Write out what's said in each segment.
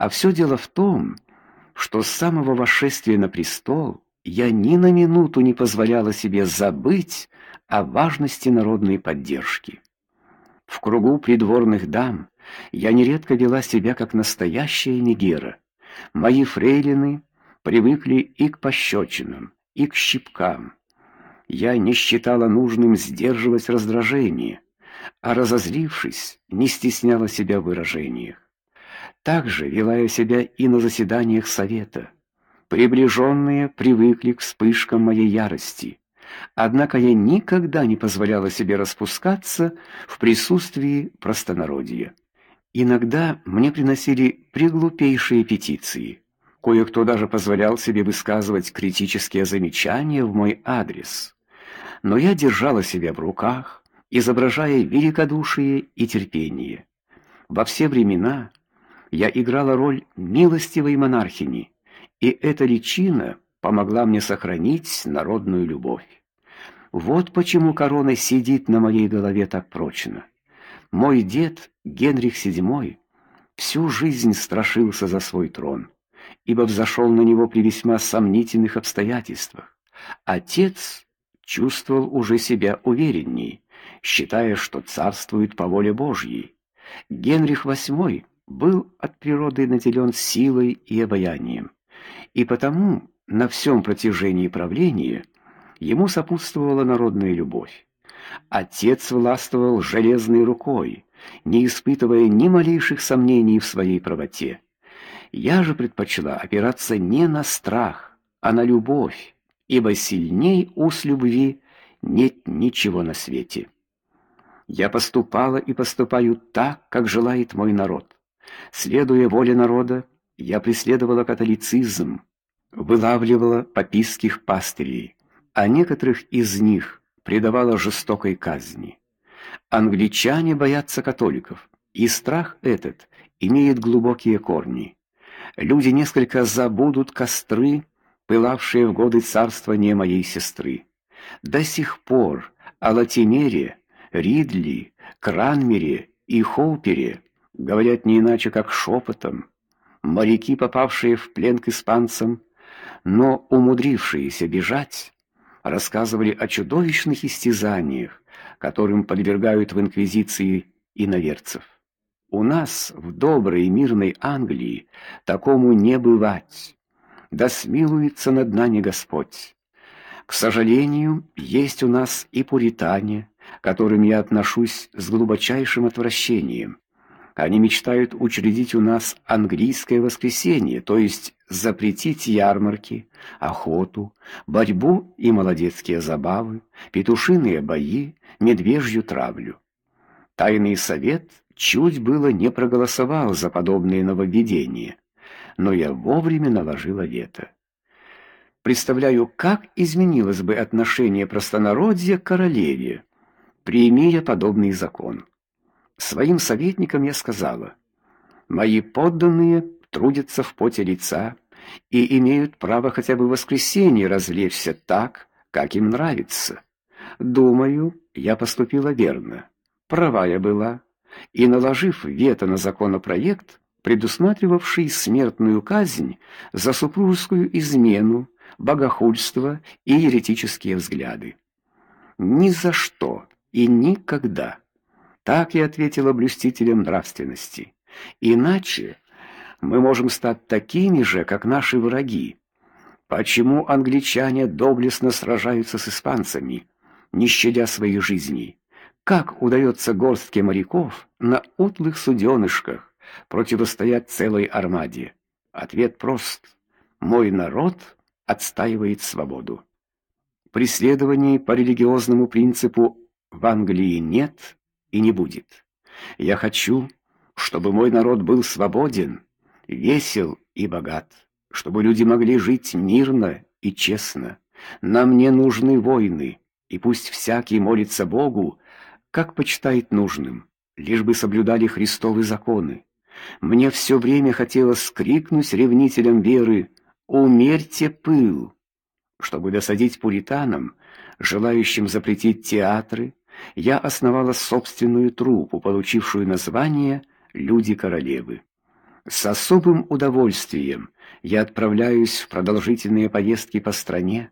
А все дело в том, что с самого восшествия на престол я ни на минуту не позволяла себе забыть о важности народной поддержки. В кругу придворных дам я нередко вела себя как настоящая Мегера. Мои фрейлины привыкли и к пощечинам, и к щипкам. Я не считала нужным сдерживать раздражение, а разозлившись, не стесняла себя в выражениях. Также вела я себя и на заседаниях совета. Приближенные привыкли к вспышкам моей ярости. Однако я никогда не позволяла себе распускаться в присутствии простонародья. Иногда мне приносили приглупейшие петиции. Кое-кто даже позволял себе высказывать критические замечания в мой адрес. Но я держала себя в руках, изображая великодушие и терпение. Во все времена я играла роль милостивой монархини, и эта личина помогла мне сохранить народную любовь. Вот почему корона сидит на моей голове так прочно. Мой дед Генрих VII всю жизнь страшился за свой трон, ибо взошел на него при весьма сомнительных обстоятельствах. Отец чувствовал уже себя уверенней, считая, что царствует по воле Божьей. Генрих VIII был от природы наделен силой и обаянием, и потому на всем протяжении правления ему сопутствовала народная любовь. Отец властвовал железной рукой, не испытывая ни малейших сомнений в своей правоте. Я же предпочла опираться не на страх, а на любовь, ибо сильней уз любви нет ничего на свете. Я поступала и поступаю так, как желает мой народ. Следуя воле народа, я преследовала католицизм, вылавливала папистских пастырей, а некоторых из них предавала жестокой казни. Англичане боятся католиков, и страх этот имеет глубокие корни. Люди несколько забудут костры, пылавшие в годы царствования моей сестры. До сих пор о Латимере, Ридли, Кранмере и Хоупере говорят не иначе как шепотом. Моряки, попавшие в плен к испанцам, но умудрившиеся бежать, рассказывали о чудовищных истязаниях, которым подвергают в инквизиции иноверцев. У нас в доброй мирной Англии такому не бывать. Да смилуется над нами Господь. К сожалению, есть у нас и пуритане, к которым я отношусь с глубочайшим отвращением. Они мечтают учредить у нас английское воскресенье, то есть запретить ярмарки, охоту, борьбу и молодецкие забавы, петушиные бои, медвежью травлю. Тайный совет чуть было не проголосовал за подобные нововведения, но я вовремя наложила вето. Представляю, как изменилось бы отношение простонародья к королеве, примя подобный закон. Своим советникам я сказала: "Мои подданные трудятся в поте лица и имеют право хотя бы в воскресенье развлечься так, как им нравится. Думаю, я поступила верно. Права я была, и наложив вето на законопроект, предусматривавший смертную казнь за супружескую измену, богохульство и еретические взгляды. Ни за что и никогда так я ответила блюстителям нравственности. Иначе мы можем стать такими же, как наши враги. Почему англичане доблестно сражаются с испанцами, не щадя своих жизней? Как удается горстке моряков на утлых суденышках противостоять целой армаде? Ответ прост. Мой народ отстаивает свободу. Преследований по религиозному принципу в Англии нет и не будет. Я хочу, чтобы мой народ был свободен, весел и богат, чтобы люди могли жить мирно и честно. Нам не нужны войны, и пусть всякий молится Богу, как почитает нужным, лишь бы соблюдали Христовы законы. Мне все время хотелось скрикнуть ревнителям веры: "Умерьте пыл!" Чтобы досадить пуританам, желающим запретить театры, я основала собственную труппу, получившую название Люди королевы. С особым удовольствием я отправляюсь в продолжительные поездки по стране,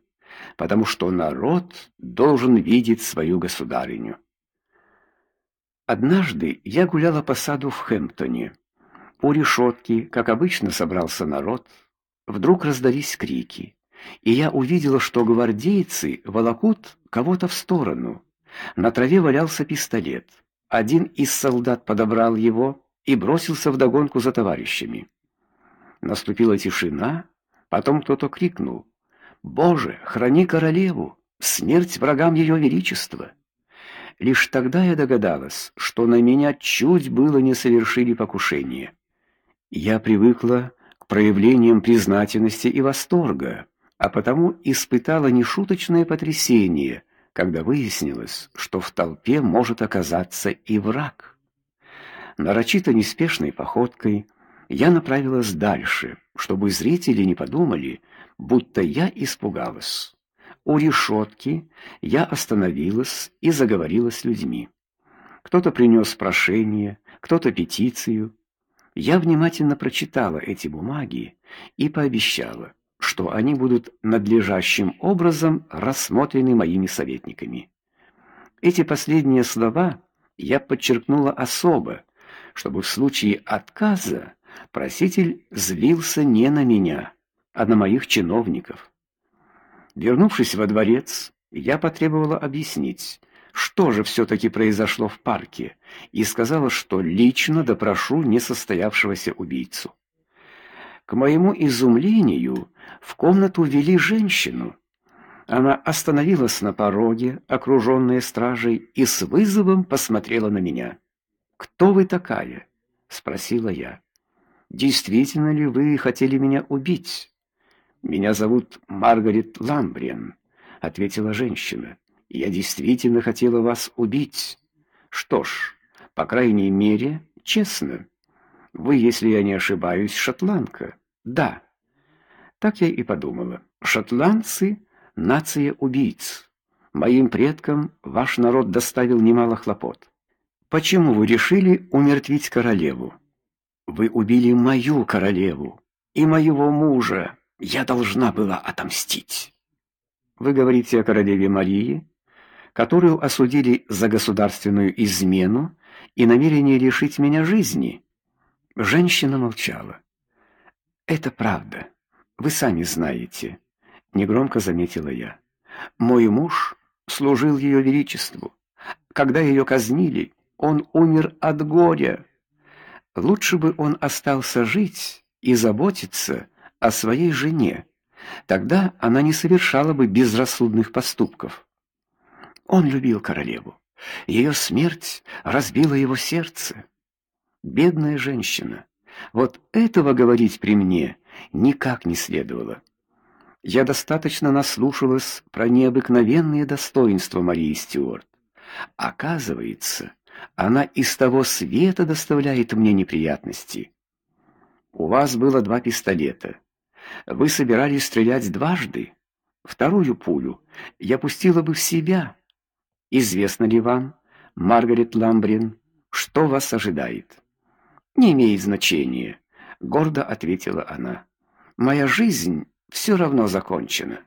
потому что народ должен видеть свою государыню. Однажды я гуляла по саду в Хэмптоне. У решетки, как обычно, собрался народ. Вдруг раздались крики, и я увидела, что гвардейцы волокут кого-то в сторону. На траве валялся пистолет. Один из солдат подобрал его и бросился в догонку за товарищами. Наступила тишина, потом кто-то крикнул: "Боже, храни королеву! Смерть врагам ее величества!" Лишь тогда я догадалась, что на меня чуть было не совершили покушение. Я привыкла к проявлениям признательности и восторга, а потому испытала нешуточное потрясение, когда выяснилось, что в толпе может оказаться и враг. Нарочито неспешной походкой я направилась дальше, чтобы зрители не подумали, будто я испугалась. У решетки я остановилась и заговорила с людьми. Кто-то принес прошение, кто-то петицию. Я внимательно прочитала эти бумаги и пообещала, что они будут надлежащим образом рассмотрены моими советниками. Эти последние слова я подчеркнула особо, чтобы в случае отказа проситель злился не на меня, а на моих чиновников. Вернувшись во дворец, я потребовала объяснить, что же все таки произошло в парке, и сказала, что лично допрошу несостоявшегося убийцу. К моему изумлению, в комнату ввели женщину. Она остановилась на пороге, окруженная стражей, и с вызовом посмотрела на меня. Кто вы такая? спросила я. Действительно ли вы хотели меня убить? Меня зовут Маргарет Ламбриен, ответила женщина. Я действительно хотела вас убить. Что ж, по крайней мере, честно. Вы, если я не ошибаюсь, шотландка. Да. Так я и подумала. Шотландцы нация убийц. Моим предкам ваш народ доставил немало хлопот. Почему вы решили умертвить королеву? Вы убили мою королеву и моего мужа. Я должна была отомстить. Вы говорите о королеве Марии, которую осудили за государственную измену и намерение лишить меня жизни. Женщина молчала. Это правда. Вы сами знаете, негромко заметила я. Мой муж служил ее величеству. Когда ее казнили, он умер от горя. Лучше бы он остался жить и заботиться о своей жене. Тогда она не совершала бы безрассудных поступков. Он любил королеву. Ее смерть разбила его сердце. Бедная женщина. Вот этого говорить при мне никак не следовало. Я достаточно наслушалась про необыкновенные достоинства Марии Стюарт. Оказывается, она из того света доставляет мне неприятности. У вас было два пистолета. Вы собирались стрелять дважды. Вторую пулю я пустила бы в себя. Известно ли вам, Маргарет Ламбрин, что вас ожидает? Не имеет значения, гордо ответила она. Моя жизнь все равно закончена.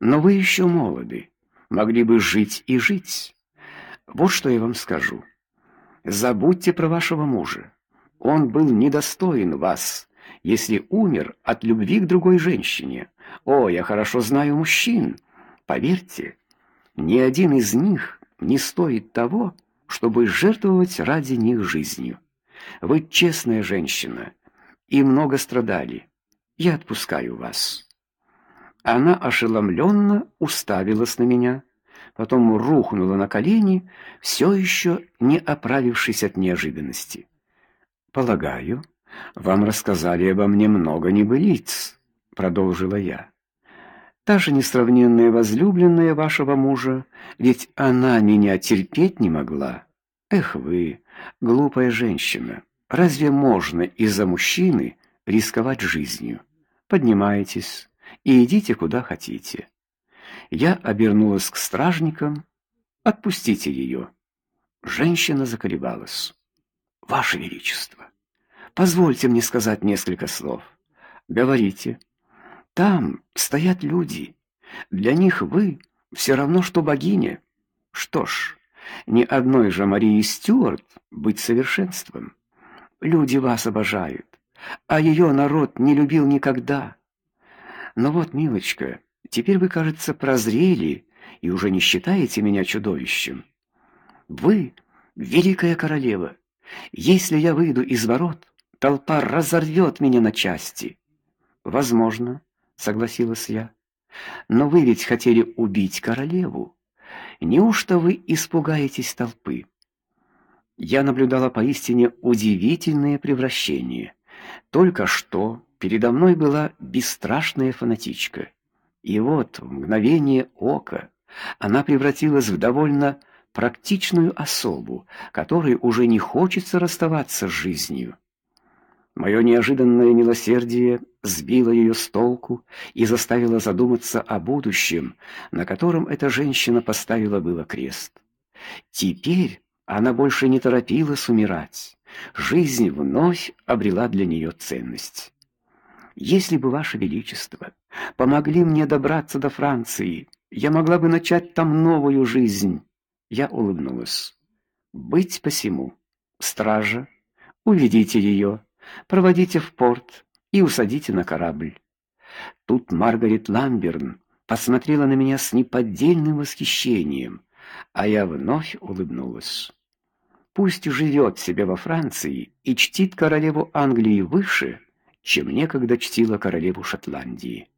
Но вы еще молоды, могли бы жить и жить. Вот что я вам скажу. Забудьте про вашего мужа. Он был недостоин вас, если умер от любви к другой женщине. О, я хорошо знаю мужчин. Поверьте, ни один из них не стоит того, чтобы жертвовать ради них жизнью. Вы честная женщина и много страдали. Я отпускаю вас. Она ошеломленно уставилась на меня потом рухнула на колени, все еще не оправившись от неожиданности. Полагаю, вам рассказали обо мне много небылиц, продолжила я. Та же несравненная возлюбленная вашего мужа, ведь она меня терпеть не могла. Эх вы, глупая женщина, разве можно из-за мужчины рисковать жизнью? Поднимайтесь и идите куда хотите. Я обернулась к стражникам. Отпустите ее. Женщина заколебалась. Ваше величество, Позвольте мне сказать несколько слов. Говорите. Там стоят люди. Для них вы все равно что богиня. Что ж, ни одной же Марии Стюарт быть совершенством. Люди вас обожают, а ее народ не любил никогда. Но вот, милочка, теперь вы, кажется, прозрели и уже не считаете меня чудовищем. Вы великая королева. Если я выйду из ворот, толпа разорвет меня на части. Возможно, согласилась я. Но вы ведь хотели убить королеву. Неужто вы испугаетесь толпы? Я наблюдала поистине удивительное превращение. Только что передо мной была бесстрашная фанатичка. И вот в мгновение ока она превратилась в довольно практичную особу, которой уже не хочется расставаться с жизнью. Мое неожиданное милосердие сбило ее с толку и заставило задуматься о будущем, на котором эта женщина поставила было крест. Теперь она больше не торопилась умирать. Жизнь вновь обрела для нее ценность. Если бы ваше величество помогли мне добраться до Франции, я могла бы начать там новую жизнь. Я улыбнулась. Быть посему. Стража, уведите ее проводите в порт и усадите на корабль. Тут Маргарет Ламберн посмотрела на меня с неподдельным восхищением, а я вновь улыбнулась. Пусть живет себе во Франции и чтит королеву Англии выше, чем некогда чтила королеву Шотландии.